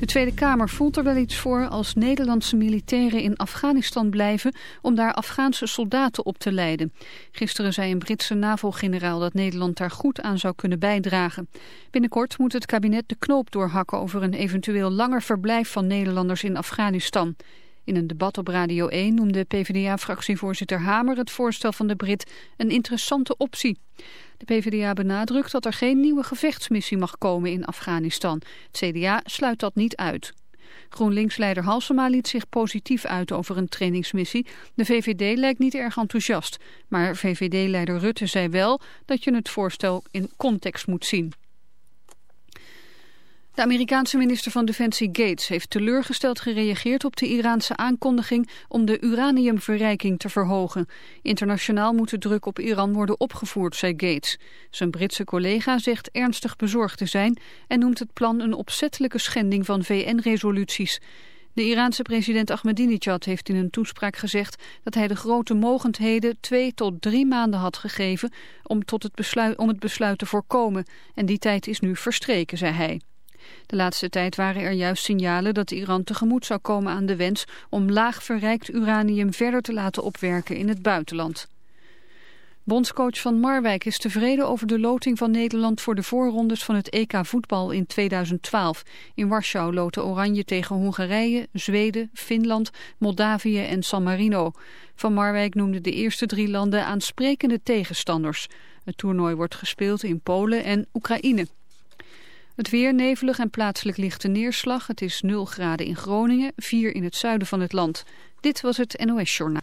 De Tweede Kamer voelt er wel iets voor als Nederlandse militairen in Afghanistan blijven... om daar Afghaanse soldaten op te leiden. Gisteren zei een Britse NAVO-generaal dat Nederland daar goed aan zou kunnen bijdragen. Binnenkort moet het kabinet de knoop doorhakken over een eventueel langer verblijf van Nederlanders in Afghanistan. In een debat op Radio 1 noemde PvdA-fractievoorzitter Hamer het voorstel van de Brit een interessante optie. De PvdA benadrukt dat er geen nieuwe gevechtsmissie mag komen in Afghanistan. Het CDA sluit dat niet uit. GroenLinks-leider Halsema liet zich positief uit over een trainingsmissie. De VVD lijkt niet erg enthousiast. Maar VVD-leider Rutte zei wel dat je het voorstel in context moet zien. De Amerikaanse minister van Defensie Gates heeft teleurgesteld gereageerd op de Iraanse aankondiging om de uraniumverrijking te verhogen. Internationaal moet de druk op Iran worden opgevoerd, zei Gates. Zijn Britse collega zegt ernstig bezorgd te zijn en noemt het plan een opzettelijke schending van VN-resoluties. De Iraanse president Ahmadinejad heeft in een toespraak gezegd dat hij de grote mogendheden twee tot drie maanden had gegeven om, tot het, besluit, om het besluit te voorkomen. En die tijd is nu verstreken, zei hij. De laatste tijd waren er juist signalen dat Iran tegemoet zou komen aan de wens om laag verrijkt uranium verder te laten opwerken in het buitenland. Bondscoach van Marwijk is tevreden over de loting van Nederland voor de voorrondes van het EK voetbal in 2012. In Warschau loten Oranje tegen Hongarije, Zweden, Finland, Moldavië en San Marino. Van Marwijk noemde de eerste drie landen aansprekende tegenstanders. Het toernooi wordt gespeeld in Polen en Oekraïne. Het weer nevelig en plaatselijk lichte neerslag. Het is 0 graden in Groningen, 4 in het zuiden van het land. Dit was het NOS Journaal.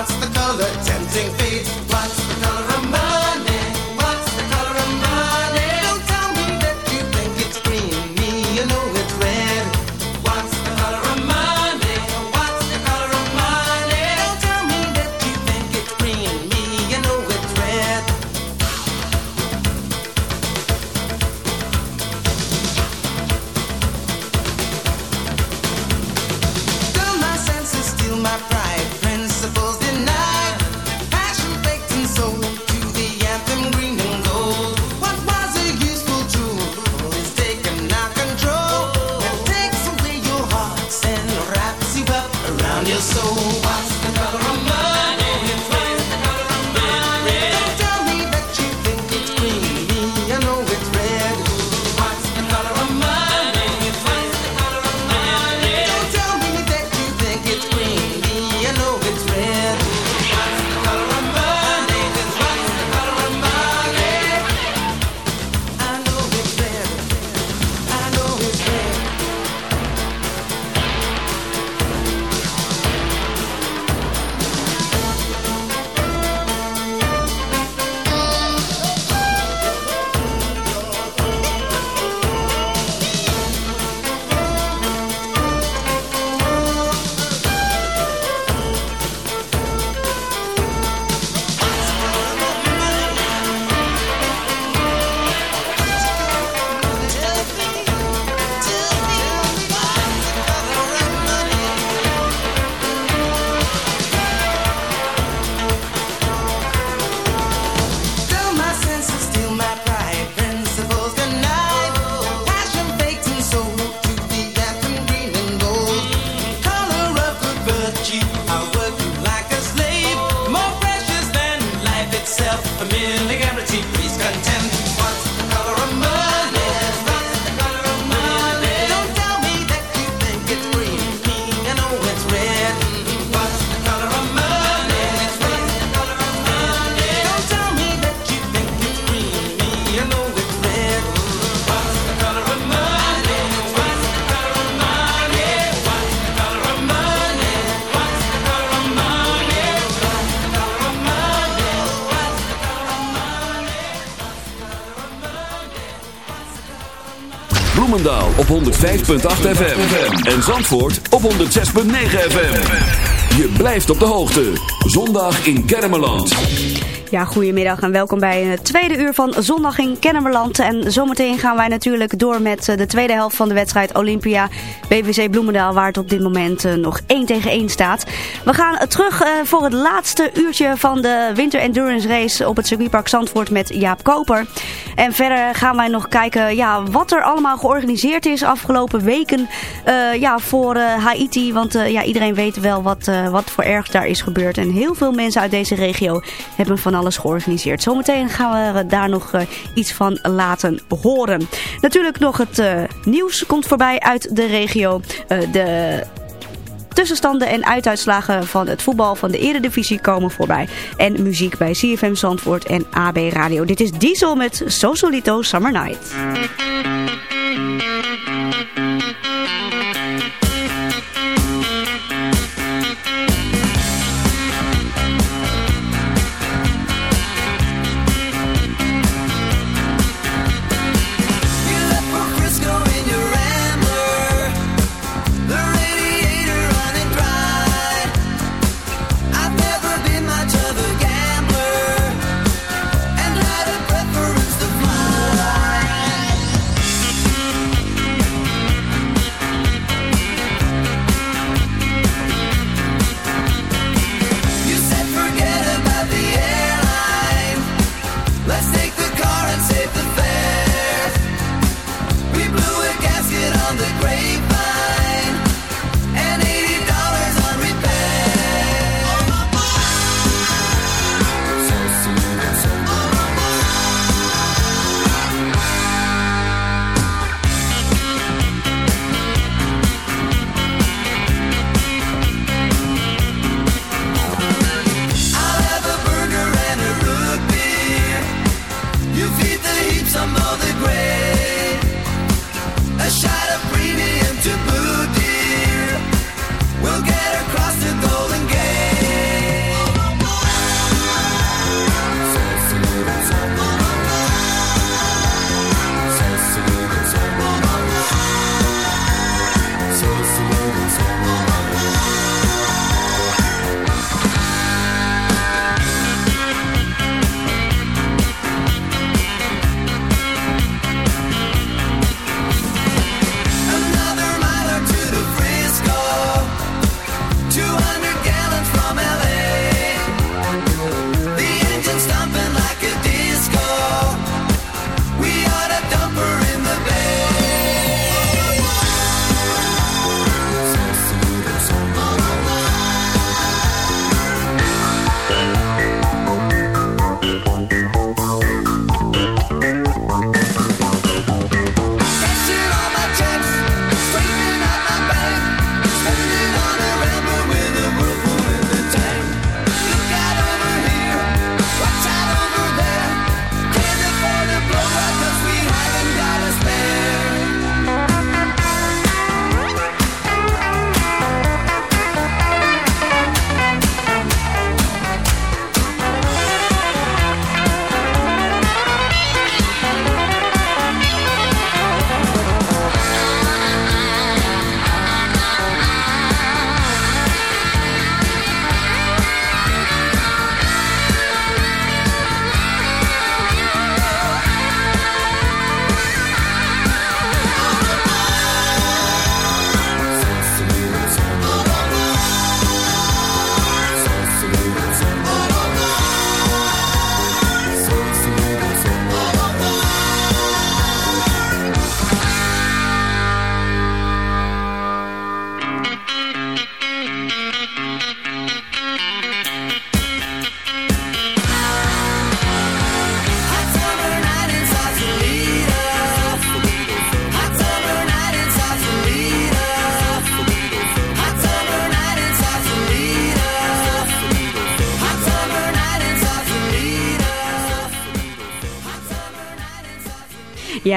What's the color? 105.8 FM. En Zandvoort op 106.9 FM. Je blijft op de hoogte. Zondag in Kermeland. Ja, goedemiddag en welkom bij het tweede uur van Zondag in Kennemerland. En zometeen gaan wij natuurlijk door met eh, de tweede helft van de wedstrijd Olympia BVC Bloemendaal, waar het op dit moment eh, nog 1 tegen 1 staat. We gaan eh, terug voor het laatste uurtje van de Winter Endurance Race op het circuitpark Zandvoort met Jaap Koper. En verder gaan wij nog kijken ja, wat er allemaal georganiseerd is afgelopen weken ja, voor Haiti. Want ja, iedereen weet wel wat, wat voor erg daar is gebeurd. En heel veel mensen uit deze regio hebben van alles georganiseerd. Zometeen gaan we daar nog iets van laten horen. Natuurlijk nog het nieuws komt voorbij uit de regio. De tussenstanden en uituitslagen van het voetbal van de eredivisie komen voorbij. En muziek bij CFM Zandvoort en AB Radio. Dit is Diesel met Sosolito Summer Night.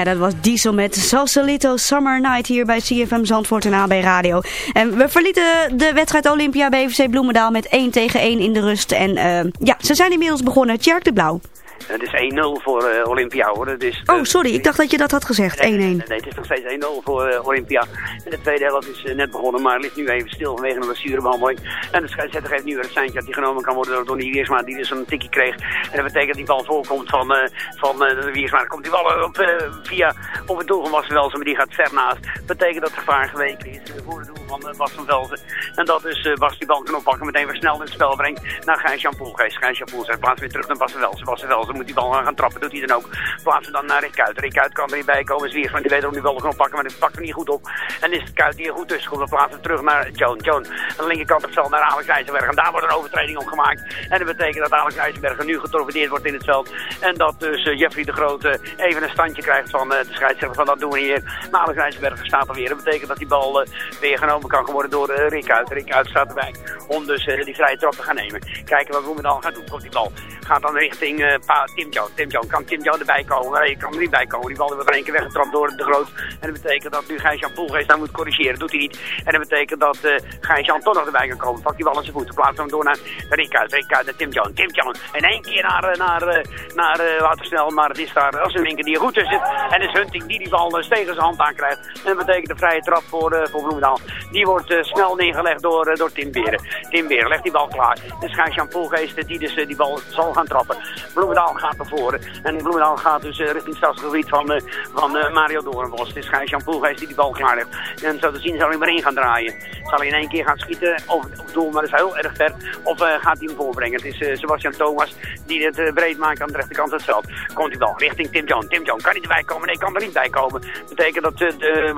Dat was Diesel met Sausalito Summer Night hier bij CFM Zandvoort en AB Radio. En we verlieten de wedstrijd Olympia BVC Bloemendaal met 1 tegen 1 in de rust. En uh, ja, ze zijn inmiddels begonnen. Tjerk de Blauw. Het is 1-0 voor eh, Olympia hoor. Dus, Oh, sorry, ik dacht dat je dat had gezegd. 1-1. Nee, het is nog steeds 1-0 voor eh, Olympia. En de tweede helft is eh, net begonnen, maar ligt nu even stil vanwege een blessurebehandeling. En de scheidsrechter geeft nu weer een seintje dat die genomen kan worden door Donny Wiersma, die dus een tikkie kreeg. En dat betekent dat die bal voorkomt van, eh van eh, de Wiersma. Dan komt die bal op, eh, via op het doel van Bas van Velzen, maar die gaat ver naast. Dat betekent dat het gevaar geweken is eh, voor het doel van eh, Bas van Velzen. En dat dus eh, Bas die bal kan oppakken, meteen weer snel in het spel brengt naar Gijs-Jan Poelgeest. Gijs-Jan Poelgeest plaatst weer terug naar Bas van Velzen. Bas van Velzen moet die bal gaan trappen, doet hij dan ook. Plaatsen dan naar Rick Kuit. Rick Kuit kan er niet bij komen. Zwiers, die weet ook nu wel kan oppakken, maar die pakt er niet goed op. En is het Kuit die er goed tussen komt. Dan plaatsen we terug naar Joan. Joan aan de linkerkant het veld naar Alex IJzerberg. En daar wordt een overtreding op gemaakt. En dat betekent dat Alex IJzerberg nu getorpedeerd wordt in het veld. En dat dus eh, Jeffrey de Grote even een standje krijgt van eh, de scheidsrechter van dat doen we hier. Maar Alex IJzerberg staat er weer. Dat betekent dat die bal eh, weer genomen kan worden door eh, Rick Uit. Rick Uit staat erbij om dus die vrije trap te gaan nemen. Kijken wat Roemendaal gaat doen. Komt die bal. Gaat dan richting pa, Tim Jones. Tim. Kan Tim Jones erbij komen? Nee, kan er niet bij komen. Die bal wordt er één keer weggetrapt door de Groot. En dat betekent dat nu Gijs-Jan Poelgeest daar moet corrigeren. Doet hij niet. En dat betekent dat eh Gijs-Jan toch nog erbij kan komen. Pakt die bal aan zijn voeten. Plaatst hem door naar. Rick Uit naar Tim Jones. Tim Jones. En één keer naar, eh, naar, eh, naar Watersnel. Maar het is daar als een linker die er goed tussen zit. En is Hunting die die bal tegen zijn hand aankrijgt. En dat betekent een vrije trap voor, eh voor Bloemendaal. Die wordt snel neergelegd door, door Tim Beren. Tim Beren legt die bal klaar. Dus Gijs-Jan Poelgeest die dus die bal zal gaan trappen. Bloemendaal gaat naar voren. En Bloemendaal gaat dus eh, richting het stadsgebied van, eh, van eh, Mario Doornbos. Het is Gijs-Jan Poelgeest die die bal klaar heeft. En zo te zien zal hij maar in gaan draaien. Zal hij in één keer gaan schieten of, of doel, maar dat is heel erg ver. Of gaat hij hem voorbrengen. Het is eh, Sebastian Thomas die het breed maakt aan de rechterkant van het veld. Komt die bal richting Tim Jones. Tim Jones kan niet erbij komen. Nee, kan er niet bij komen. Dat betekent dat de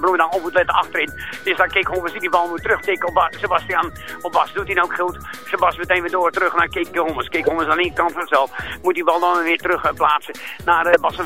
Bloemendaal, op moet letten achterin. Kik Hommers die die bal moet terugtikken op Ba- Sebastian. Op Bas doet hij nou ook goed. Sebas meteen weer door terug naar Kik Hommers. Kik Hommers aan de linkerkant van het. Moet die bal dan weer terug eh, plaatsen naar uh. Bas van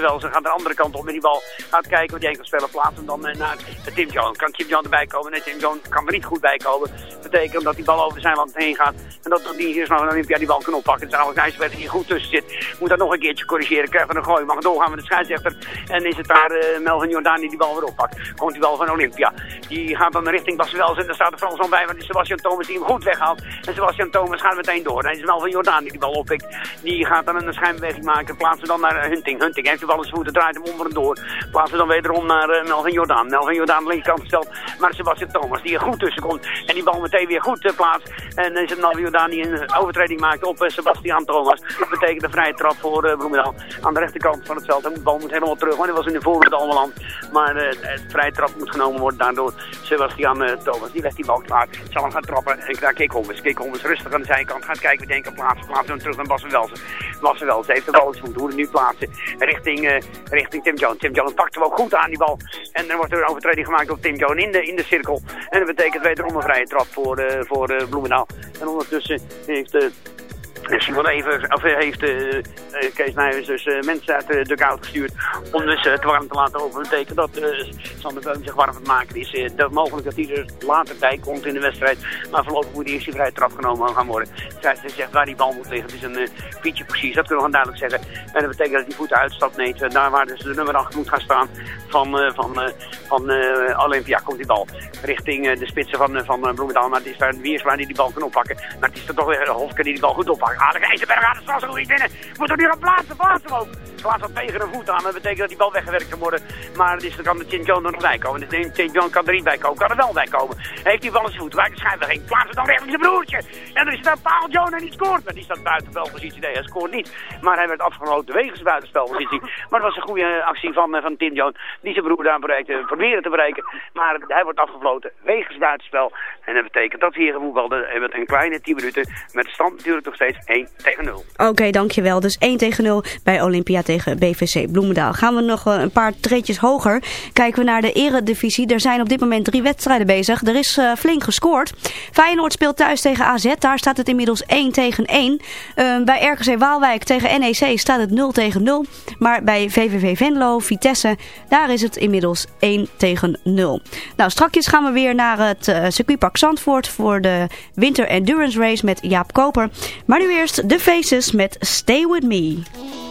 Welsen gaat de andere kant op met die bal. Gaat kijken wat die enkel speler plaatst hem dan eh, naar eh, Tim Jones. Kan Tim Jones erbij komen? Nee, Tim Jones kan er niet goed bij komen. Dat betekent dat die bal over zijn land heen gaat. En dat die hier een Olympia die bal kan oppakken. Het is Alex IJsberg die goed tussen zit. Moet dat nog een keertje corrigeren. Krijgt er een gooi. Mag doorgaan met de scheidsrechter. En is het daar eh, Melvin Jordaan die bal weer oppakt. Komt die bal van Olympia. Die gaat dan richting Bas Welsen. En daar staat de Fransman bij. Want die Sebastian Thomas die hem goed weghaalt. En Sebastian Thomas gaat meteen door. En het is Melvin Jordaan die die bal oppikt. Die gaat dan een schijnbeweging maken. Plaatsen dan naar Hunting. Hunting heeft de in zijn voeten. Draait hem onder en door. Plaatsen dan wederom naar eh, Melvin Jordaan. Melvin Jordaan linkerkant gesteld. Maar Sebastian Thomas die er goed tussen komt. En die bal meteen weer goed eh, plaatst. En dan is het Melvin Jordaan die een overtreding maakt op eh, Sebastian Thomas. Dat betekent een vrije trap voor Bloemendaal. Aan de rechterkant van het veld. En de bal moet helemaal terug. Want die was in de voorbeeld allemaal land. Maar eh het vrije trap moet genomen worden daardoor Sebastian Thomas. Die legt die bal klaar. Zal hem gaan trappen. En daar Kik Hommers. Kik Hommers rustig aan de zijkant. Gaat kijken, we denken plaatsen. Plaatsen hem terug naar Bas van Welsen. Bas van Welsen heeft de bal. Hoe het nu plaatsen. Richting, eh, richting Tim Jones. Tim Jones pakt hem ook goed aan die bal. En dan wordt er een overtreding gemaakt op Tim Jones in de, in de cirkel. En dat betekent wederom een vrije trap voor, eh voor eh, Bloemendaal. En ondertussen heeft... eh Simon even, of heeft eh, eh, Kees Nijvers dus eh, mensen uit de dugout gestuurd om dus eh, het warm te laten over. Dat betekent dat eh, Sander Beum zich warm het maken is. Eh, dat mogelijk dat hij er later bij komt in de wedstrijd. Maar voorlopig moet hij eerst die vrije trap genomen gaan worden. Zij zegt waar die bal moet liggen. Het is een eh, pietje precies, dat kunnen we gewoon duidelijk zeggen. En dat betekent dat hij voeten uitstapt neemt. Eh, daar waar dus de nummer 8 moet gaan staan van, eh, van, eh, van eh, Olympia komt die bal richting eh, de spitsen van, eh, van eh, Bloemendaal. Maar het is daar Wiersma die die bal kan oppakken. Maar het is er toch weer Hofke die die bal goed oppakt. Aardig IJzerberg aan de strafgebied binnen. Moet er nu gaan plaatsen, plaatsen ook. Plaatst dat tegen de voet aan. Dat betekent dat die bal weggewerkt kan worden. Maar het is, dan kan de. John er nog bij komen. De St. John kan er niet bij komen. Kan er wel bij komen. Heeft die bal zijn voet. Waar de schijnbeweging. Plaatst het dan richting zijn broertje. En er is daar Paul John en die scoort. Maar die staat buiten spelpositie. Nee, hij scoort niet. Maar hij werd afgesloten wegens buiten spelpositie. Maar het was een goede eh, actie van, eh, van Tim Jones. Die zijn broer daar bereikte, proberen te bereiken. Maar hij wordt afgefloten wegens buitenspel. En dat betekent dat we hier gevoetbalden hebben een kleine 10 minuten. Met de stand natuurlijk nog steeds 1 tegen 0. Oké, dankjewel. Dus 1 tegen 0 bij Olympia tegen BVC Bloemendaal. Gaan we nog eh, een paar treetjes hoger. Kijken we naar de eredivisie. Er zijn op dit moment drie wedstrijden bezig. Er is eh, flink gescoord. Feyenoord speelt thuis tegen AZ. Daar staat het inmiddels 1 tegen 1. Eh, bij RKC Waalwijk tegen NEC staat het 0 tegen 0. Maar bij VVV Venlo, Vitesse, daar is het inmiddels 1 tegen 0. Nou, strakjes gaan we weer naar het eh, circuitpark Zandvoort voor de Winter Endurance Race met Jaap Koper. Maar nu eerst de Faces met Stay With Me.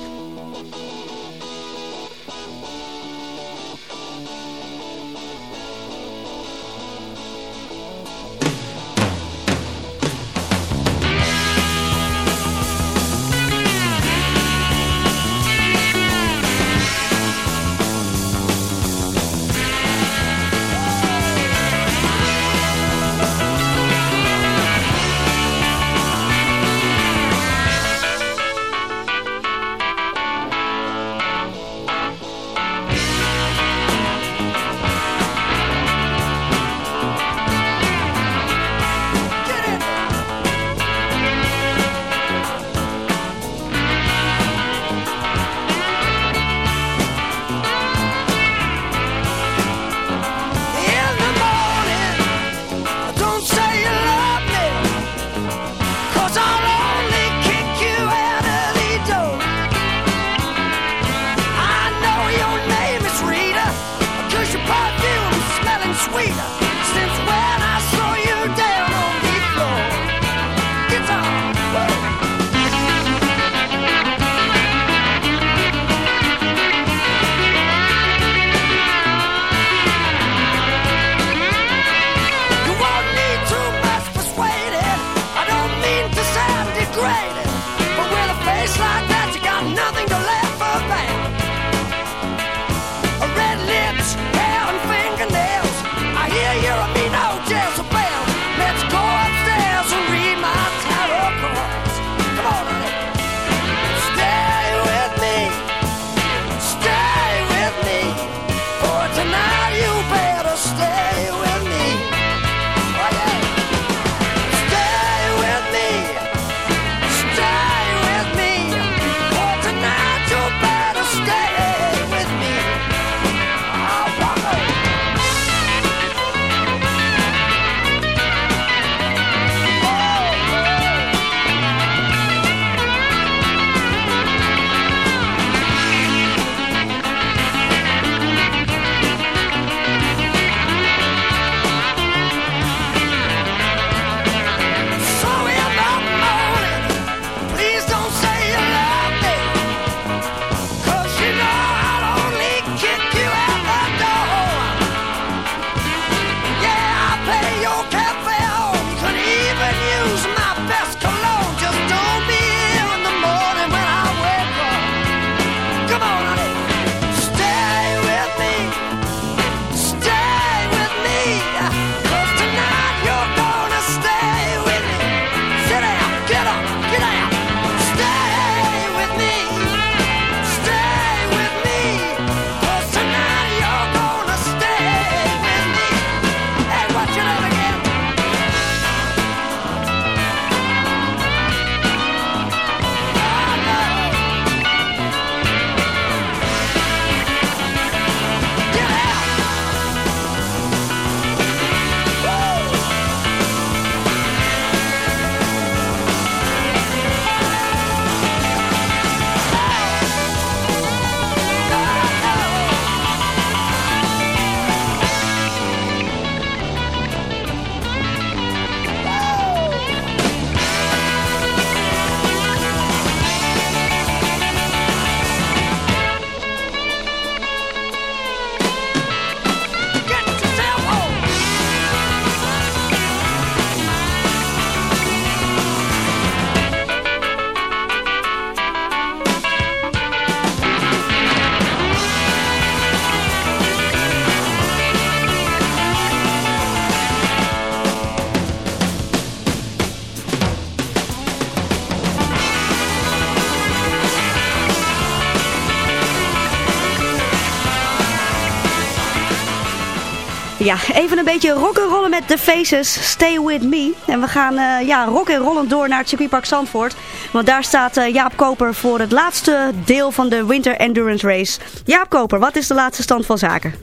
Ja, even een beetje rock'n'rollen met The Faces, Stay With Me. En we gaan uh, ja, rock'n'rollen door naar het circuitpark Zandvoort. Want daar staat uh, Jaap Koper voor het laatste deel van de Winter Endurance Race. Jaap Koper, wat is de laatste stand van zaken?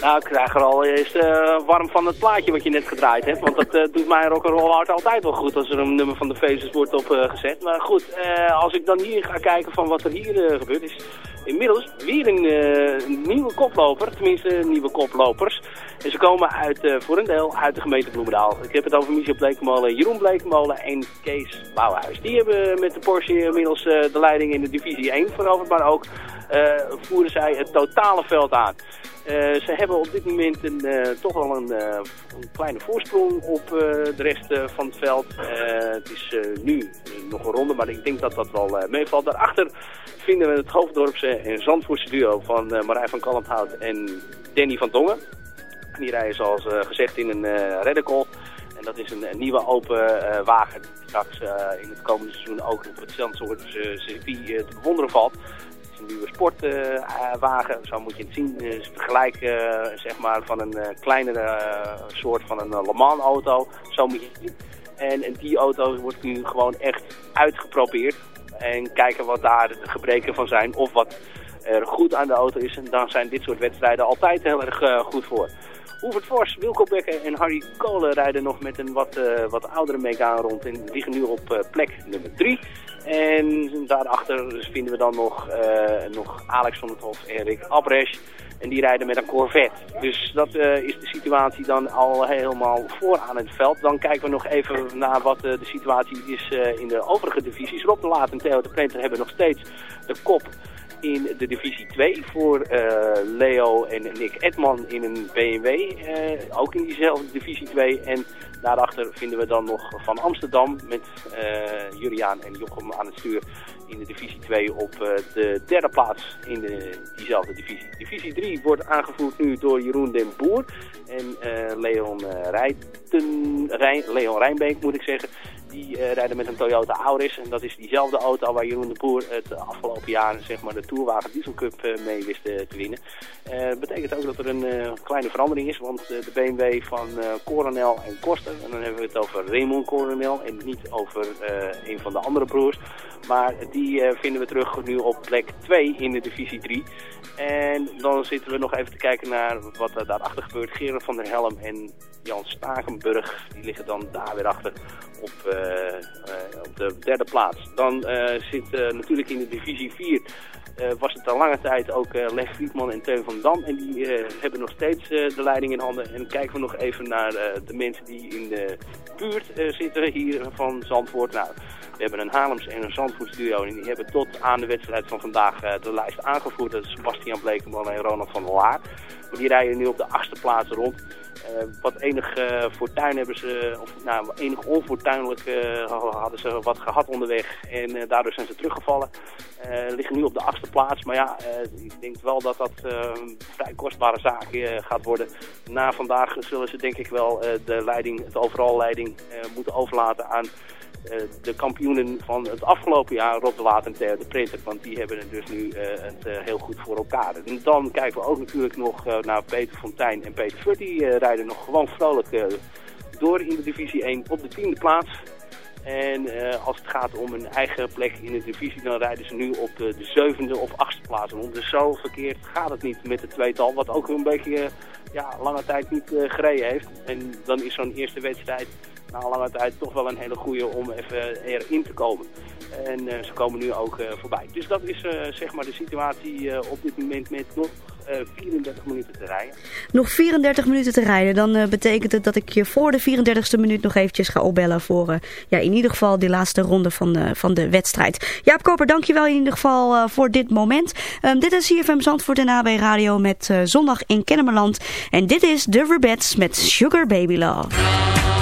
Nou, ik krijg er al eens uh, warm van het plaatje wat je net gedraaid hebt. Want dat uh, doet mijn rock'n'roll hart altijd wel goed als er een nummer van de Faces wordt opgezet. maar goed, als ik dan hier ga kijken van wat er hier gebeurt is inmiddels weer een, uh, nieuwe koploper, tenminste nieuwe koplopers. En ze komen uit, uh, voor een deel uit de gemeente Bloemendaal. Ik heb het over Michel Blekemolen, Jeroen Blekemolen en Kees Bouwhuis. Die hebben met de Porsche inmiddels uh, de leiding in de divisie 1 veroverd, maar ook voeren zij het totale veld aan. ze hebben op dit moment een, toch wel een, een, kleine voorsprong op de rest van het veld. het is nu nog een ronde, maar ik denk dat dat wel meevalt. Daarachter vinden we het Hoofddorpse en Zandvoortse duo van uh, Marij van Kalmthout en Danny van Dongen. Die rijden zoals uh, gezegd in een uh, reddercall. En dat is een, nieuwe open wagen die straks in het komende seizoen ook op het Zandvoort circuit te bewonderen valt. Is een nieuwe sportwagen, zo moet je het zien. Het is vergelijk zeg maar, van een kleinere soort van een Le Mans auto. Zo moet je het zien. En, en die auto wordt nu gewoon echt uitgeprobeerd en kijken wat daar de gebreken van zijn of wat er goed aan de auto is. En dan zijn dit soort wedstrijden altijd heel erg goed voor. Hoevert Vos, Wilco Becker en Harry Kolen rijden nog met een wat, wat oudere Megane rond en liggen nu op plek nummer 3. En daarachter vinden we dan nog, nog Alex van het Hof en Rick Abresch. En die rijden met een Corvette. Dus dat uh, is de situatie dan al helemaal vooraan het veld. Dan kijken we nog even naar wat uh, de situatie is in de overige divisies. Rob de Laat en Theo de Prenter hebben nog steeds de kop in de divisie 2 voor Leo en Nick Edman in een BMW. ook in diezelfde divisie 2. En daarachter vinden we dan nog van Amsterdam met Juriaan en Jochem aan het stuur in de divisie 2 op de derde plaats in de, diezelfde divisie. Divisie 3 wordt aangevoerd nu door Jeroen den Boer en Leon, Rijten, Leon Rijnbeek moet ik zeggen. Die rijden met een Toyota Auris en dat is diezelfde auto waar Jeroen de Boer het afgelopen jaar zeg maar, de Tourwagen Diesel Cup mee wist te winnen. Dat betekent ook dat er een kleine verandering is, want de BMW van Coronel en Koster, en dan hebben we het over Raymond Coronel en niet over een van de andere broers, maar die vinden we terug nu op plek 2 in de divisie 3. En dan zitten we nog even te kijken naar wat er daarachter gebeurt. Gerard van der Helm en Jan Stakenburg, die liggen dan daar weer achter op, uh, uh, op de derde plaats. Dan zit natuurlijk in de divisie 4 uh, was het al lange tijd ook uh, Leg Friedman en Teun van Dam. En die hebben nog steeds de leiding in handen. En kijken we nog even naar de mensen die in de buurt zitten hier van Zandvoort. Nou, we hebben een Haarlems en een Zandvoort studio. En die hebben tot aan de wedstrijd van vandaag de lijst aangevoerd. Dat is Sebastian Blekeman en Ronald van Laar. Die rijden nu op de achtste plaats rond. Uh, wat enig uh, fortuin hebben ze, of nou, enig onfortuinlijk uh, hadden ze wat gehad onderweg en daardoor zijn ze teruggevallen. liggen nu op de achtste plaats, maar ja, ik denk wel dat dat een vrij kostbare zaak gaat worden. Na vandaag zullen ze denk ik wel de leiding, de overal leiding moeten overlaten aan de kampioenen van het afgelopen jaar, Rob de Laat en Theo de Printer. Want die hebben het dus nu uh, het uh, heel goed voor elkaar. En dan kijken we ook natuurlijk nog naar Peter Fontijn en Peter Furt. Die rijden nog gewoon vrolijk door in de divisie 1 op de tiende plaats. En als het gaat om een eigen plek in de divisie, dan rijden ze nu op de, de zevende of achtste plaats rond. Dus zo verkeerd gaat het niet met het tweetal, wat ook een beetje ja, lange tijd niet gereden heeft. En dan is zo'n eerste wedstrijd na lange tijd toch wel een hele goede om even erin te komen. En uh, ze komen nu ook uh, voorbij. Dus dat is zeg maar de situatie op dit moment met nog 34 minuten te rijden. Nog 34 minuten te rijden. Dan betekent het dat ik je voor de 34ste minuut nog eventjes ga opbellen voor ja, in ieder geval die laatste ronde van de, van de wedstrijd. Jaap Koper, dankjewel in ieder geval voor dit moment. Um, dit is CFM Zandvoort en AB Radio met Zondag in Kennemerland. En dit is The Verbets met Sugar Baby Love.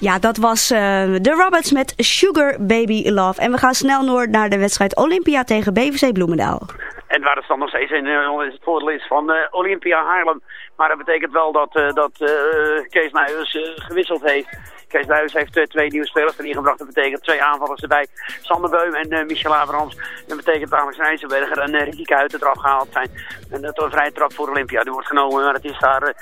Ja, dat was eh, de Roberts met Sugar Baby Love. En we gaan snel door naar de wedstrijd Olympia tegen BVC Bloemendaal. En waar het stand nog steeds in eh, het voordeel is van eh, Olympia Haarlem. Maar dat betekent wel dat, eh, dat Kees Nijhuis gewisseld heeft. Kees Nijhuis heeft twee nieuwe spelers erin gebracht. Dat betekent twee aanvallers erbij. Sander Beum en Michel Abrahams. Dat betekent Alex Rijzenberger en uh, Ricky Kuiten eraf gehaald zijn. En dat is een vrije trap voor Olympia. Die wordt genomen, maar het is daar...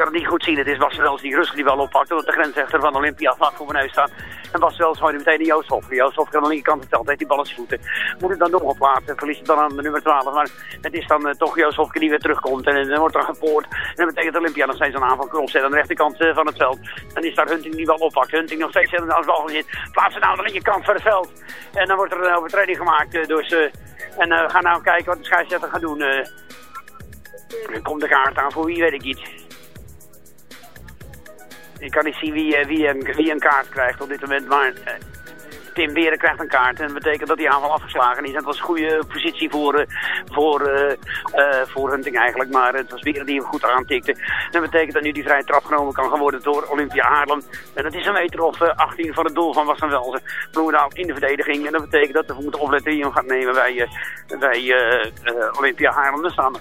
eh, kan het niet goed zien. Het is Bas Wels die rustig die wel oppakt. Omdat de grensrechter van Olympia vlak voor mijn neus staat. En Bas Wels gooit meteen naar. Joost Hoffer aan de linkerkant verteld. Heeft die bal aan zijn voeten. Moet het dan doorgeplaatst. Verliest het dan aan de nummer 12. Maar het is dan eh, toch Joost Hoffer die weer terugkomt. En dan wordt er gepoord. En dat betekent Olympia nog steeds een aanval opzet aan de rechterkant eh, van het veld. En is daar Hunting die wel oppakt. Hunting nog steeds aan de bal gezet. Plaatsen nou aan de linkerkant van het veld. En dan wordt er een overtreding gemaakt eh, door ze. En eh, we gaan nou kijken wat de scheidsrechter gaat doen. eh. er komt de kaart aan voor wie weet ik niet. Ik kan niet zien wie, eh, wie, een, wie een kaart krijgt op dit moment, maar eh, Tim Beren krijgt een kaart. En dat betekent dat die aanval afgeslagen is. En dat was een goede positie voor, eh, voor, voor Hunting eigenlijk, maar het was Beren die hem goed aantikte. Dat betekent dat nu die vrije trap genomen kan worden door Olympia Haarlem. En dat is een meter of eh, 18 van het doel van Wassan Welzen. Bloemendaal in de verdediging. En dat betekent dat we moeten opletten wie hem gaat nemen bij, eh, bij Olympia Haarlem. Staan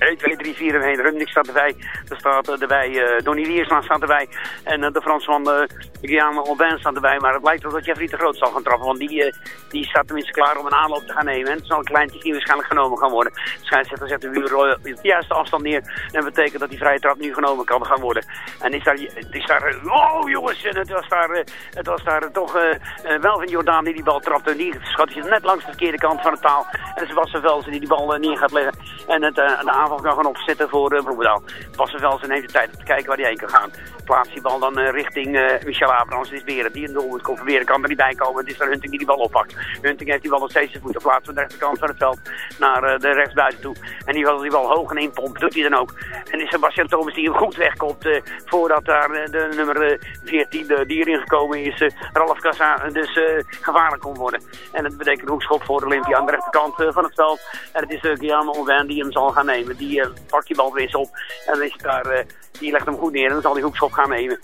1, 2, 3, 4 en 1. Rundik staat erbij. Er staat eh, erbij, eh Donny staat erbij. En eh, de Fransman uh, Guillaume Aubin staat erbij. Maar het lijkt wel dat Jeffrey de Groot zal gaan trappen. Want die, die staat tenminste klaar om een aanloop te gaan nemen. En het zal een klein tikje waarschijnlijk genomen gaan worden. De scheidsrechter zet de uur op de juiste afstand neer. En betekent dat die vrije trap nu genomen kan gaan worden. En is daar, is daar oh jongens, en het was daar, het was daar toch eh, Welvin Jordaan die die bal trapte. Die schat je net langs de verkeerde kant van het taal. En het was Velsen die die bal neer gaat leggen. En het, eh, de aanval kan gaan opzetten voor uh, Bloemendaal. Wassenvelsen heeft de tijd om te kijken waar hij heen kan gaan. Plaatst die bal dan eh, richting eh, Michel Abrams. Het is Beren die een doel moet komen. Beren kan er niet bij komen. Het is dan Hunting die die bal oppakt. Hunting heeft die bal nog steeds te voeten. Plaatst van de rechterkant van het veld naar de rechtsbuiten toe. En die wil die bal hoog en inpompt. Doet hij dan ook. En is Sebastian Thomas die hem goed wegkomt. voordat daar de nummer eh, 14 eh, die erin gekomen is. Ralf Kassa dus gevaarlijk kon worden. En dat betekent een hoekschop voor Olympia aan de rechterkant van het veld. En het is uh, Guillaume Aubin die hem zal gaan nemen. Die eh, pakt die bal weer op. En is daar, eh, die legt hem goed neer en dan zal die hoekschop gaan nemen.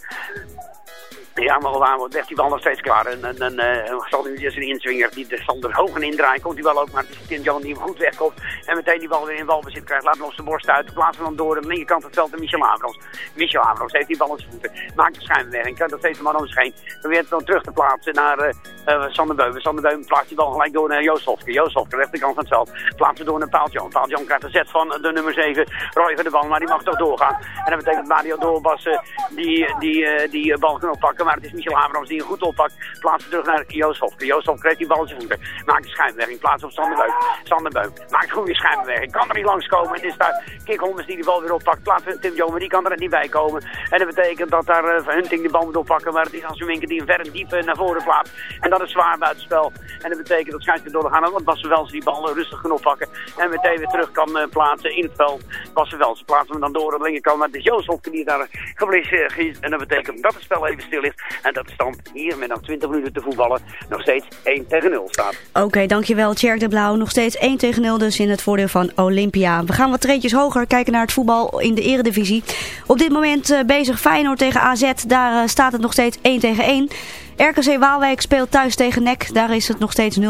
Ja, maar waar legt die bal nog steeds klaar. En dan uh, zal nu dus een inswinger die de Sander hoog en indraait. Komt hij wel ook, maar het is John die hem goed wegkomt. En meteen die bal weer in balbezit krijgt. Laat hem op zijn borst uit. Plaatsen dan door de linkerkant het veld en Michel Abrams. Michel Abrams heeft die bal in zijn voeten. Maakt de schijnbeweging. Kan dat steeds man om zich heen. Probeert het dan terug te plaatsen naar uh, uh, Sander Beuven. Sander Beuven plaatst die bal gelijk door naar Joost Hofke. Rechterkant van het veld. Plaatsen door naar Paal John. Paal John krijgt de zet van de nummer 7. Roy van de bal, maar die mag toch doorgaan. En dat betekent Mario Doorbas die, die, die bal kan oppakken. Maar het is Michel Abrams die hem goed oppakt. Plaatsen terug naar. Joost Hofke kreeg die bal in zijn voeten. Maakt een schijnbeweging. Plaats op Sander Beuk. Sander Beuk maakt goede schijnbeweging. Kan er niet langskomen. Het is daar Kik Holmes die die bal weer oppakt. Plaatsen Tim Joe, maar die kan er niet bij komen. En dat betekent dat daar uh, Hunting die bal moet oppakken. Maar het is Winker die hem ver en diep uh, naar voren plaatst. En dat is zwaar buitenspel. En dat betekent dat schijnt door gaan. Want Bassenwels die bal rustig kan oppakken. En meteen weer terug kan plaatsen in het veld. Bassenwels plaatsen hem dan door aan de linkerkant. Maar het is die daar geblesseerd is. En dat betekent dat het spel even stil ligt. En dat stand hier met nog 20 minuten te voetballen nog steeds 1 tegen 0 staat. Oké, dankjewel Tjerk de Blauw. Nog steeds 1 tegen 0 dus in het voordeel van Olympia. We gaan wat treetjes hoger kijken naar het voetbal in de eredivisie. Op dit moment uh, bezig Feyenoord tegen AZ. Daar uh, staat het nog steeds 1 tegen 1. RKC Waalwijk speelt thuis tegen NEC. Daar is het nog steeds 0-0.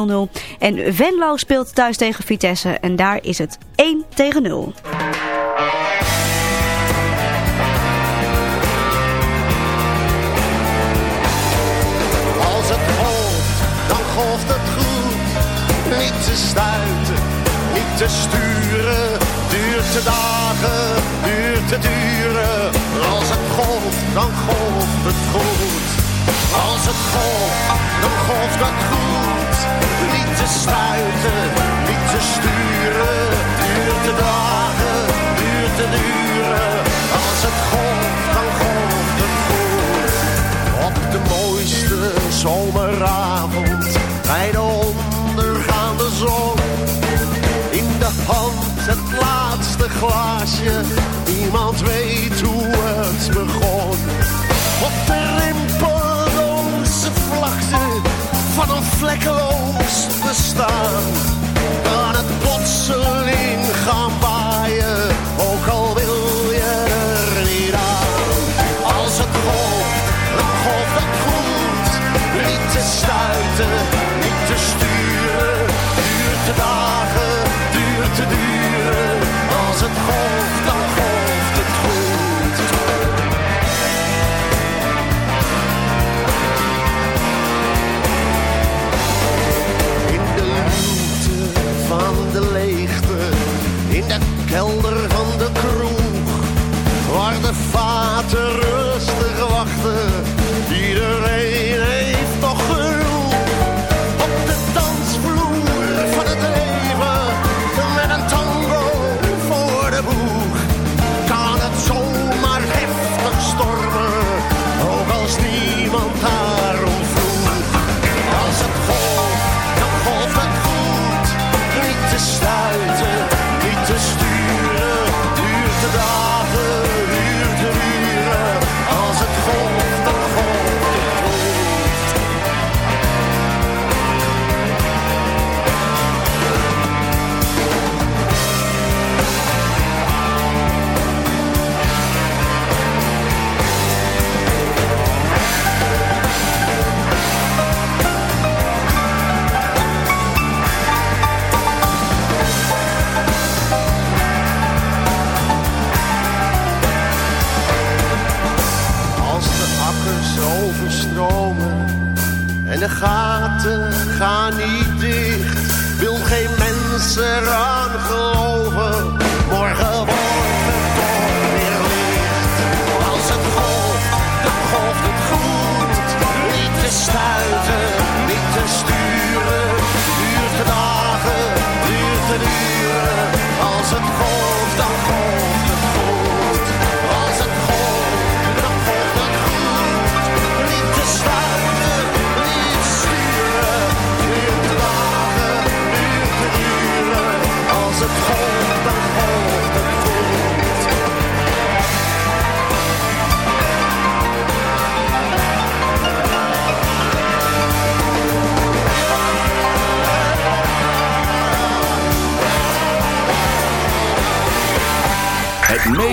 En Venlo speelt thuis tegen Vitesse. En daar is het 1 tegen 0. Te stuiten, niet te sturen. Duurt te dagen, duurt te duren. Als het golft, dan golft het goed. Als het golft, dan golft het goed. Niet te stuiten, niet te sturen. Duurt te dagen, duurt te duren. Als het golft, dan golft het goed. Op de mooiste zomeravond bij de hand het laatste glaasje, niemand weet hoe het begon. Op de rimpeloze vlakte van een vlekkeloos bestaan, kan het plotseling gaan waaien,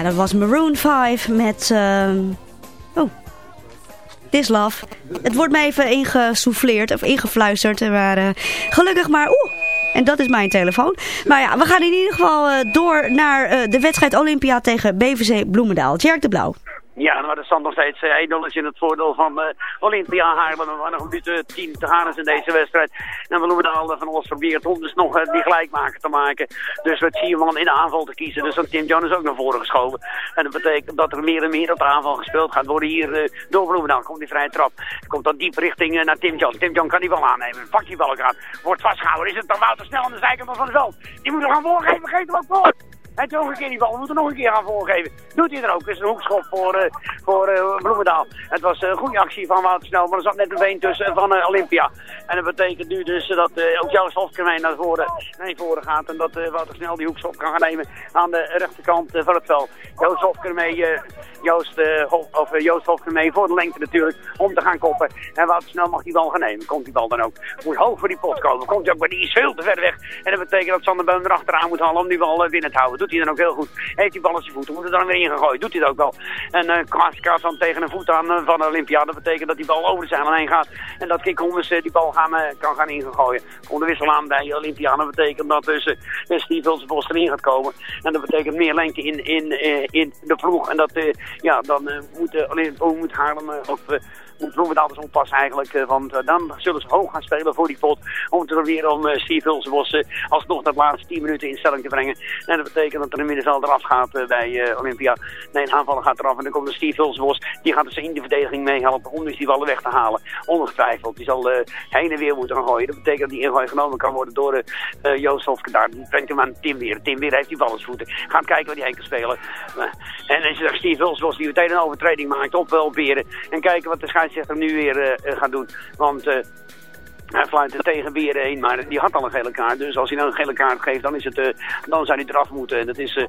Ja, dat was Maroon 5 met... ehm, oh, This Love. Het wordt me even ingesouffleerd of ingefluisterd. Maar gelukkig maar... Oeh, en dat is mijn telefoon. Maar ja, we gaan in ieder geval eh, door naar eh, de wedstrijd Olympia tegen BVC Bloemendaal. Tjerk de Blauw. Ja, maar de stand nog steeds eh, 1-0 is in het voordeel van eh, Olympia Haarlem. We waren nog een minuut eh, 10 te gaan in deze wedstrijd. En eh, van alles probeert om dus nog eh, die gelijkmaker te maken. Dus met vier man in de aanval te kiezen. Dus dan Tim John is ook naar voren geschoven. En dat betekent dat er meer en meer op de aanval gespeeld gaat worden hier eh, door Bloemendaal. Komt die vrije trap. Komt dan diep richting eh, naar Tim John. Tim John kan die bal aannemen. Pakt die bal aan. Wordt vastgehouden. Is het dan Wouter snel aan de zijkant van het veld. Die moet er gaan voorgeven. Geeft hem ook voor. Heeft nog een keer die bal. We moeten nog een keer gaan voorgeven. Doet hij er ook. Is een hoekschop voor, eh, voor eh, Bloemendaal. Het was een goede actie van Wouter Snel. Maar er zat net een been tussen van eh, Olympia. En dat betekent nu dus dat ook Joost Hofkermijn naar voren, naar voren gaat. En dat Wouter Snel die hoekschop kan gaan nemen aan de rechterkant van het veld. Joost Hofkermee, eh, Joost, Hof, of, Joost Hofkermee voor de lengte natuurlijk. Om te gaan koppen. En Wouter Snel mag die bal gaan nemen. Komt die bal dan ook. Moet hoog voor die pot komen. Komt ook, maar die is veel te ver weg. En dat betekent dat Sander Beum erachteraan moet halen om die bal binnen te houden. Doet hij dan ook heel goed. Heeft die bal aan zijn voeten. Moet er dan weer in gegooid. Doet hij dat ook wel. En uh, dan tegen een voet aan uh, van Olympia. Dat betekent dat die bal over de zeilen heen gaat. En dat Kik uh, die bal gaan, kan gaan ingooien. Komt de wissel aan bij Olympia. Dat betekent dat dus uh, Steve Hulsebos erin gaat komen. En dat betekent meer lengte in, in, in de ploeg. En dat, ja, dan moet, uh, moet Haarlem of moet Bloemendaal dus oppassen eigenlijk. eh, want eh, dan zullen ze hoog gaan spelen voor die pot. Om te proberen om eh, Steve Hulsebos eh, alsnog dat laatste 10 minuten in stelling te brengen. En dat betekent dat er een middenveld eraf gaat bij Olympia. Nee, een aanvaller gaat eraf en dan komt de Steve Hulsebos. Die gaat dus in de verdediging meehelpen om dus die ballen weg te halen. Ongetwijfeld. Die zal heen en weer moeten gaan gooien. Dat betekent dat die ingooi genomen kan worden door Joost Hofke daar. Die brengt hem aan Tim Weer. Tim Weer heeft die bal voeten. Gaat kijken waar hij heen kan spelen. En dan is Steve die meteen een overtreding maakt op wel Beren. En kijken wat de scheidsrechter nu weer eh, eh, gaat doen. Want... eh, hij fluit er tegen Beren heen, maar die had al een gele kaart. Dus als hij nou een gele kaart geeft, dan, is het, eh, dan zou hij eraf moeten. En dat is...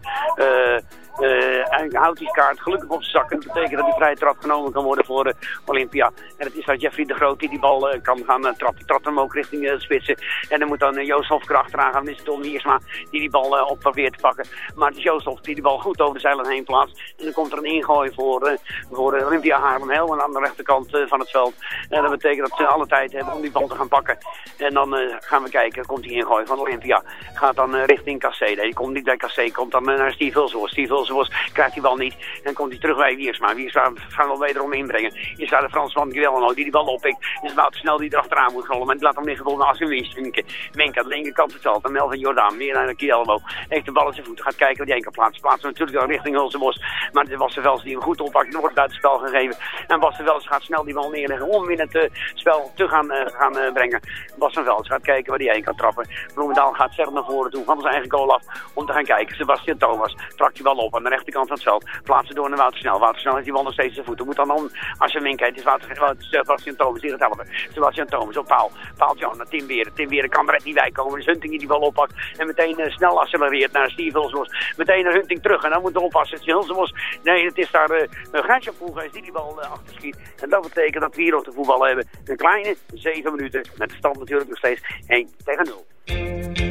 hij houdt die kaart gelukkig op zijn zak. En dat betekent dat die vrije trap genomen kan worden voor eh, Olympia. En het is dat Jeffrey de Groot die die bal eh, kan gaan trappen. Trapt hem ook richting eh, de spitsen. En dan moet dan Joost Hofker achteraan gaan. Dan is het Tom Wiersma die die bal eh, op probeert te pakken. Maar het is Joost die die bal goed over de zeilen heen plaatst. En dan komt er een ingooi voor, eh, voor eh, Olympia Haarlem. Helemaal aan de rechterkant eh, van het veld. En dat betekent dat ze alle tijd hebben om die bal te gaan pakken. En dan eh, gaan we kijken, komt die ingooi van Olympia. Gaat dan eh, richting Cassé. Die komt niet bij Cassé, komt dan eh, naar Steve Hulsebos. Steve Hulsebos krijgt die bal niet. En dan komt hij terug bij Wiersma. Wiersma gaat wel wederom inbrengen. Is daar de Fransman Guillermo die die bal oppikt. Is Wouter Snel die erachteraan moet rollen. Maar laat hem liggen als een winstvinken. Menk aan de linkerkant het. En Melvin Jordaan, meer naar Guillermo. Heeft de bal in zijn voeten. Gaat kijken waar die één kan plaatsen. Natuurlijk wel richting Hulsebos. Maar het was de Vels die hem goed oppakt. Dan wordt buiten spel gegeven. En Bas de Vels gaat snel die bal neerleggen om in het eh, spel te gaan, eh, gaan eh, brengen. Bas gaat kijken waar hij heen kan trappen. Bloemendaal gaat verder naar voren toe van zijn eigen goal af om te gaan kijken. Sebastian Thomas trakt die bal op aan de rechterkant van het veld. Plaatsen door naar Wouter Snel. Wouter Snel heeft die bal nog steeds zijn voeten. Moet dan om, hem inkijkt, is Sebastian Thomas die het helpen. Sebastian Thomas op paal. Paal John naar Tim Beren. Tim Beren kan er echt niet bij komen. Dus Hunting die bal oppakt en meteen eh, snel accelereert naar Steve Hulsebos. Meteen naar Hunting terug en dan moet er oppassen. Het is. Nee, het is daar uh, Grijsje Poelgeest die die bal uh, achterschiet. En dat betekent dat we hier nog te voetballen hebben. Een kleine 7 minuten met de stand natuurlijk nog steeds 1 tegen 0.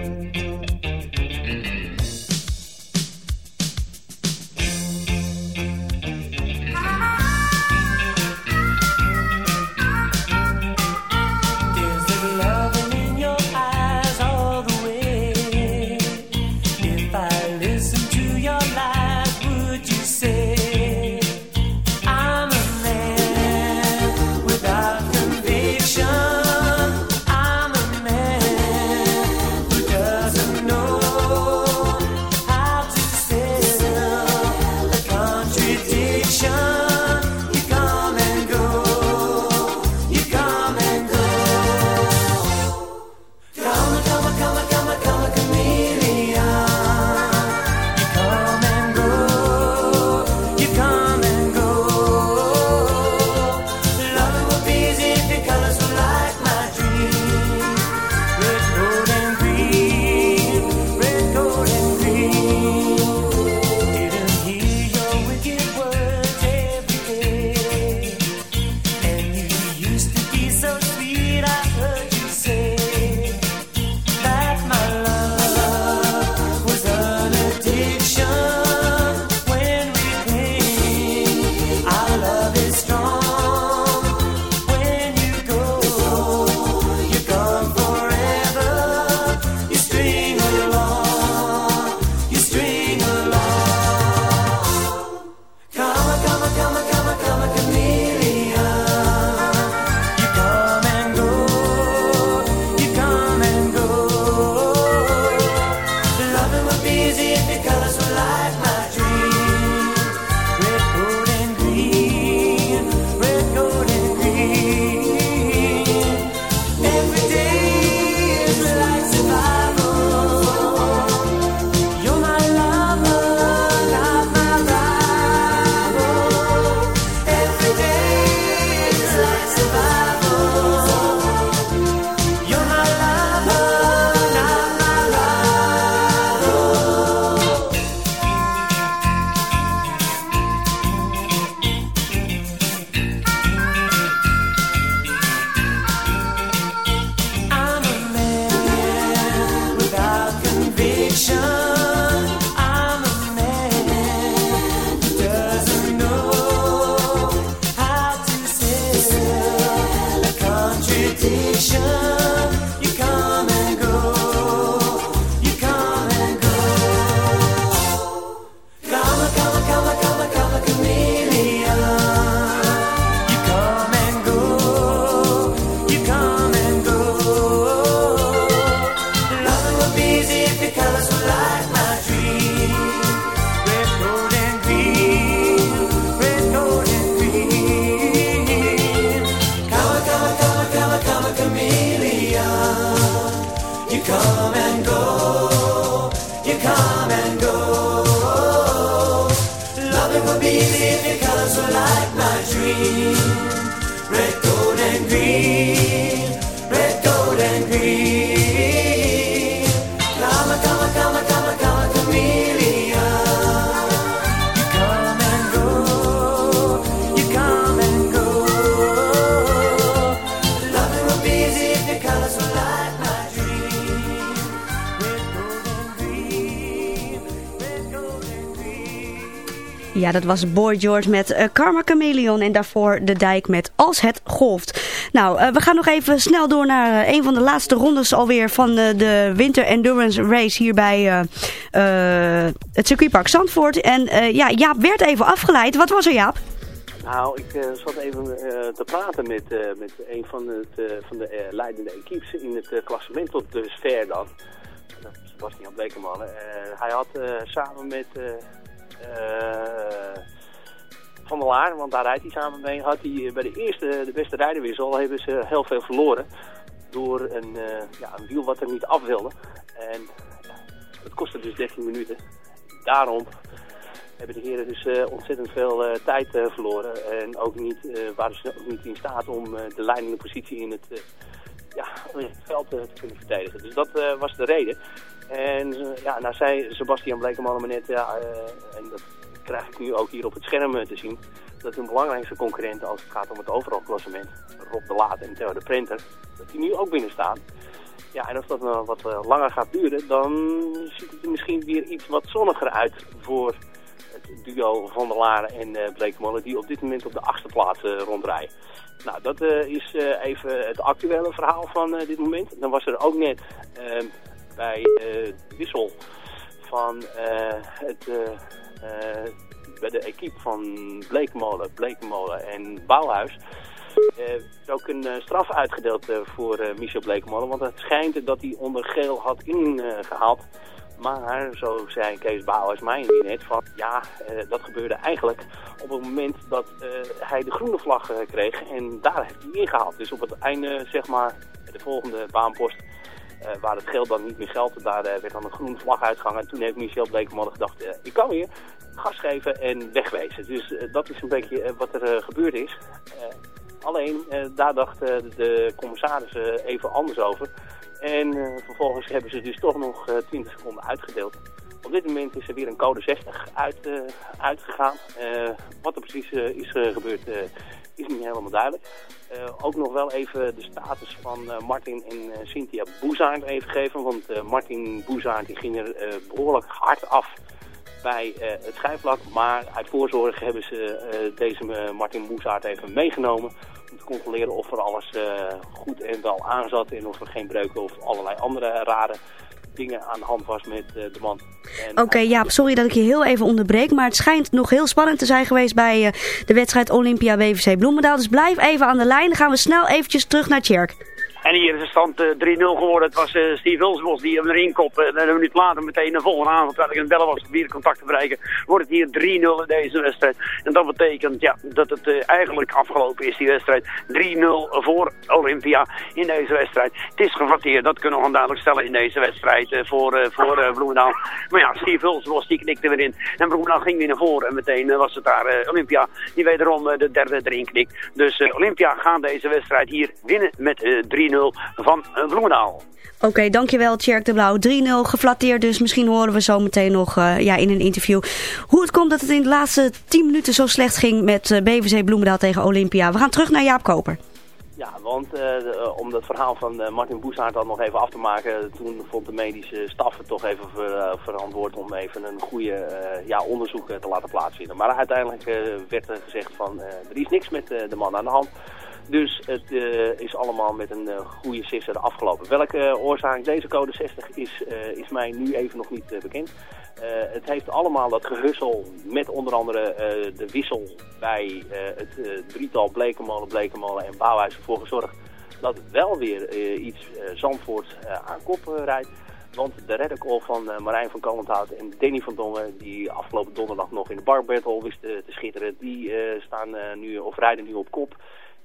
Dat was Boy George met eh, Karma Chameleon en daarvoor De Dijk met Als het golft. Nou, eh, we gaan nog even snel door naar eh, een van de laatste rondes alweer van de Winter Endurance Race hier bij het circuitpark Zandvoort. En ja, Jaap werd even afgeleid. Wat was er Jaap? Nou, ik zat even te praten met, met een van, het, van de leidende equipes in het klassement tot dusver dan. Dat is Sebastian Blekeman. Eh, hij had samen met Van der Laar, want daar rijdt hij samen mee, had hij eh, bij de eerste, de beste rijderwissel, hebben ze heel veel verloren. Door een, eh, ja, een wiel wat er niet af wilde. En dat kostte dus 13 minuten. Daarom hebben de heren dus eh, ontzettend veel eh, tijd eh, verloren. En ook niet, eh, waren ze ook niet in staat om eh, de leidende positie in het, eh, ja, in het veld eh, te kunnen verdedigen. Dus dat eh, was de reden. En eh, ja, nou zei Sebastian Blekeman me net, ja, eh, en dat krijg ik nu ook hier op het scherm eh, te zien, dat hun belangrijkste concurrenten als het gaat om het overal klassement, Rob de Laat en Theo de Prenter, dat die nu ook binnen staan. Ja, en als dat nog wat langer gaat duren, dan ziet het er misschien weer iets wat zonniger uit voor het duo Van der Laren en eh Blekemolen, die op dit moment op de achtste plaats eh, rondrijden. Nou, dat is even het actuele verhaal van dit moment. Dan was er ook net bij eh, wissel van eh, het, eh, bij de equipe van Bleekmolen, Bleekmolen en Bouwhuis eh, is ook een straf uitgedeeld voor Michel Bleekmolen. Want het schijnt dat hij onder geel had ingehaald. maar zo zei Kees Bouwers mij net van ja, dat gebeurde eigenlijk op het moment dat hij de groene vlag kreeg. En daar heeft hij ingehaald. Dus op het einde, zeg maar, de volgende baanpost waar het geld dan niet meer geldt. Daar eh, werd dan een groene vlag uitgehangen. En toen heeft Michel Blekemolen gedacht, eh, ik kan weer gas geven en wegwezen. Dus eh, dat is een beetje eh, wat er eh, gebeurd is. Eh, alleen, eh, daar dacht eh, de commissaris eh, even anders over. En eh, vervolgens hebben ze dus toch nog eh, 20 seconden uitgedeeld. Op dit moment is er weer een code 60 uit, eh, uitgegaan. Eh, wat er precies eh, is eh, gebeurd eh, is niet helemaal duidelijk. Eh, ook nog wel even de status van eh, Martin en eh, Cynthia Boezaard even geven. Want Martin Boezaard die ging er eh, behoorlijk hard af bij het schijfvlak. Maar uit voorzorg hebben ze deze Martin Boezaard even meegenomen. Om te controleren of er alles goed en wel aan zat. En of er geen breuken of allerlei andere rare dingen aan de hand was met eh, de man. Oké, Jaap, sorry dat ik je heel even onderbreek. Maar het schijnt nog heel spannend te zijn geweest bij eh, de wedstrijd Olympia WVC Bloemendaal. Dus blijf even aan de lijn. Dan gaan we snel eventjes terug naar Tjerk. En hier is de stand eh, 3-0 geworden. Het was eh, Steve Hulsbos die hem erin kopte. En een minuut later meteen de volgende aanval. Terwijl ik het bellen was weer contact te bereiken. Wordt het hier 3-0 in deze wedstrijd. En dat betekent ja, dat het eh, eigenlijk afgelopen is, die wedstrijd. 3-0 voor Olympia in deze wedstrijd. Het is geflatteerd, dat kunnen we gewoon duidelijk stellen in deze wedstrijd eh, voor, eh, voor eh, Bloemendaal. Maar ja, Steve Hulsbos die knikte weer in. En Bloemendaal ging weer naar voren. En meteen eh, was het daar eh, Olympia die wederom eh, de derde erin knikt. Dus eh, Olympia gaat deze wedstrijd hier winnen met eh, 3-0 van eh, Bloemendaal. Oké, dankjewel Tjerk de Blauw. 3-0 geflatteerd, dus misschien horen we zo meteen nog eh, ja, in een interview hoe het komt dat het in de laatste 10 minuten zo slecht ging met eh, BVC Bloemendaal tegen Olympia. We gaan terug naar Jaap Koper. Ja, want om dat verhaal van Martin Boeshaard dan nog even af te maken, toen vond de medische staf het toch even ver- verantwoord om even een goede ja, onderzoek te laten plaatsvinden. Maar uiteindelijk werd er gezegd van er is niks met de man aan de hand. Dus het eh, is allemaal met een eh, goede sisser afgelopen. Welke eh, oorzaak deze code 60 is, is mij nu even nog niet bekend. Het heeft allemaal dat gehussel met onder andere de wissel bij het drietal Blekemolen, Blekemolen en Bouwhuis ervoor gezorgd dat het wel weer iets Zandvoort aan kop rijdt. Want de reddercall van Marijn van Kalendhout en Danny van Dongen, die afgelopen donderdag nog in de Bar Battle wisten te schitteren, die staan nu, of rijden nu op kop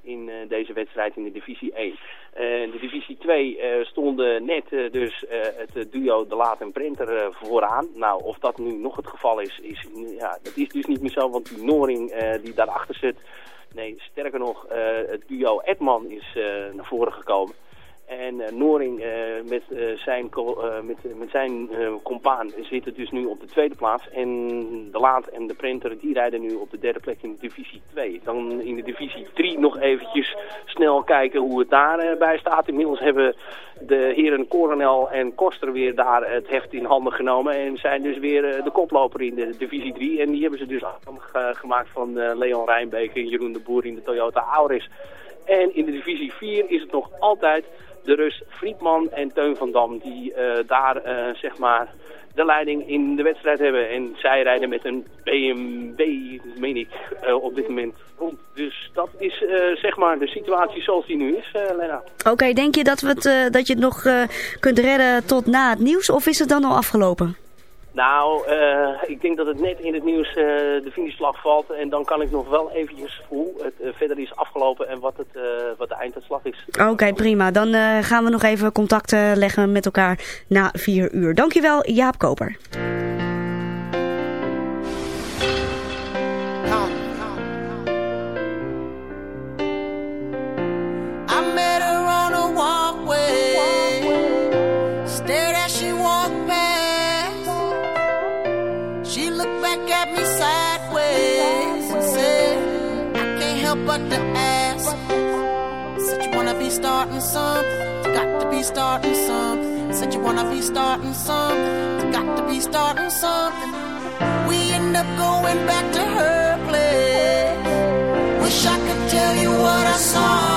in eh, deze wedstrijd in de divisie 1. In eh, de divisie 2 eh, stonden net dus het duo De Laat en Printer vooraan. Nou, of dat nu nog het geval is, is ja, dat is dus niet meer zo, want die Noring die daarachter zit... Nee, sterker nog, het duo Edman is naar voren gekomen. En eh, Noring eh, met, eh, zijn, met, met zijn compaan zitten dus nu op de tweede plaats. En De Laat en De Printer die rijden nu op de derde plek in de divisie 2. Dan in de divisie 3 nog eventjes snel kijken hoe het daarbij staat. Inmiddels hebben de heren Coronel en Koster weer daar het heft in handen genomen. En zijn dus weer de koploper in de divisie 3. En die hebben ze dus gemaakt van Leon Rijnbeek en Jeroen de Boer in de Toyota Auris. En in de divisie 4 is het nog altijd de Rus Friedman en Teun van Dam die eh, daar eh, zeg maar de leiding in de wedstrijd hebben. En zij rijden met een BMW, meen ik, eh, op dit moment rond. Dus dat is zeg maar de situatie zoals die nu is, Lena. Oké, denk je dat, we het, dat je het nog kunt redden tot na het nieuws of is het dan al afgelopen? Nou, eh, ik denk dat het net in het nieuws eh, de finishslag valt. En dan kan ik nog wel eventjes hoe het eh, verder is afgelopen en wat, het, wat de einduitslag is. Oké, prima. Dan gaan we nog even contact leggen met elkaar na vier uur. Dankjewel, Jaap Koper. starting. Got to be starting something. Said you wanna be starting something. Got to be starting something. We end up going back to her place. Wish I could tell you what I saw.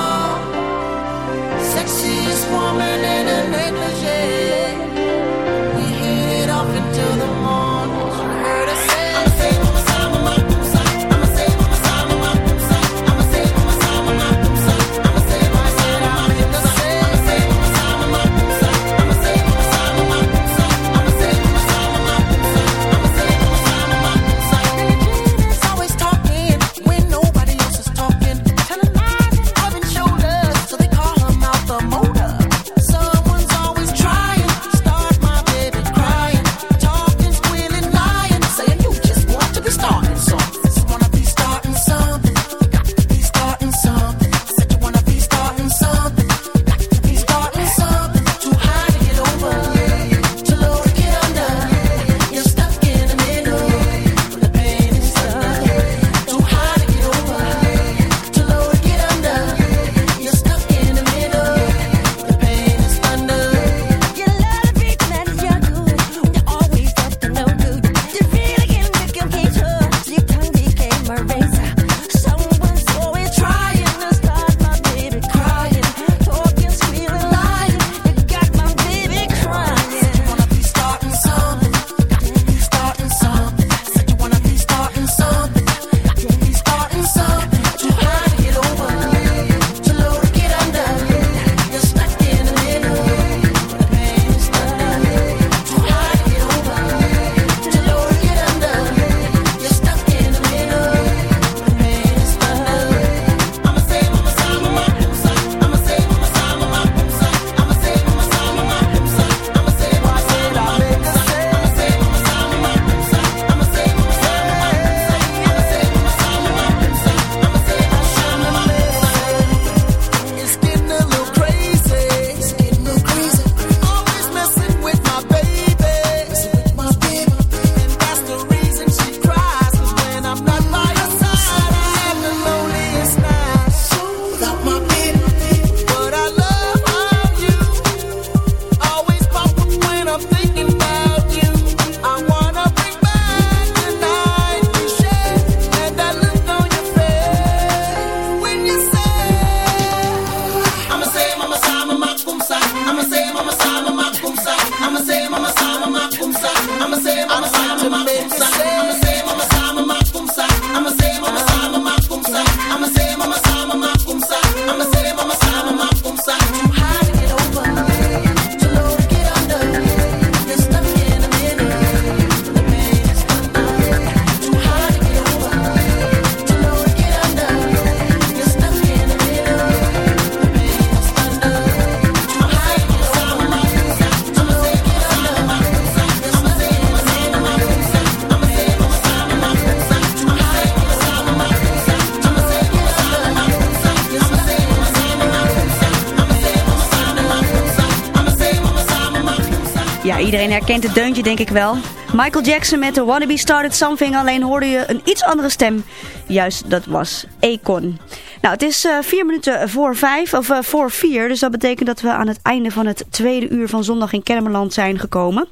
Iedereen herkent het deuntje denk ik wel. Michael Jackson met de Wannabe Started Something, alleen hoorde je een iets andere stem. Juist, dat was Akon. Nou, het is eh, vier minuten voor vijf, of eh, voor vier. Dus dat betekent dat we aan het einde van het tweede uur van zondag in Kennemerland zijn gekomen.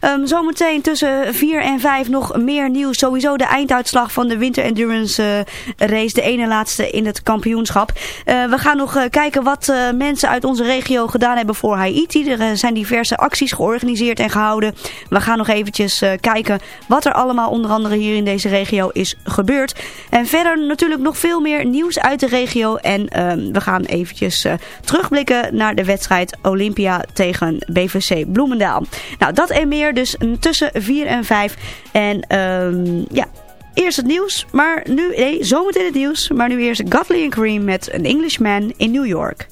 Ehm, zometeen tussen vier en vijf nog meer nieuws. Sowieso de einduitslag van de Winter Endurance eh, Race. De ene laatste in het kampioenschap. We gaan nog kijken wat mensen uit onze regio gedaan hebben voor Haiti. Er zijn diverse acties georganiseerd en gehouden. We gaan nog eventjes kijken wat er allemaal onder andere hier in deze regio is gebeurd. En verder natuurlijk nog veel meer nieuws uit de regio. En ehm, we gaan eventjes eh, terugblikken naar de wedstrijd Olympia tegen BVC Bloemendaal. Nou, dat en meer dus tussen 4 en 5. En ehm, ja... Eerst het nieuws, maar nu, nee, zometeen het nieuws. Maar nu eerst Godly and Cream met An Englishman in New York.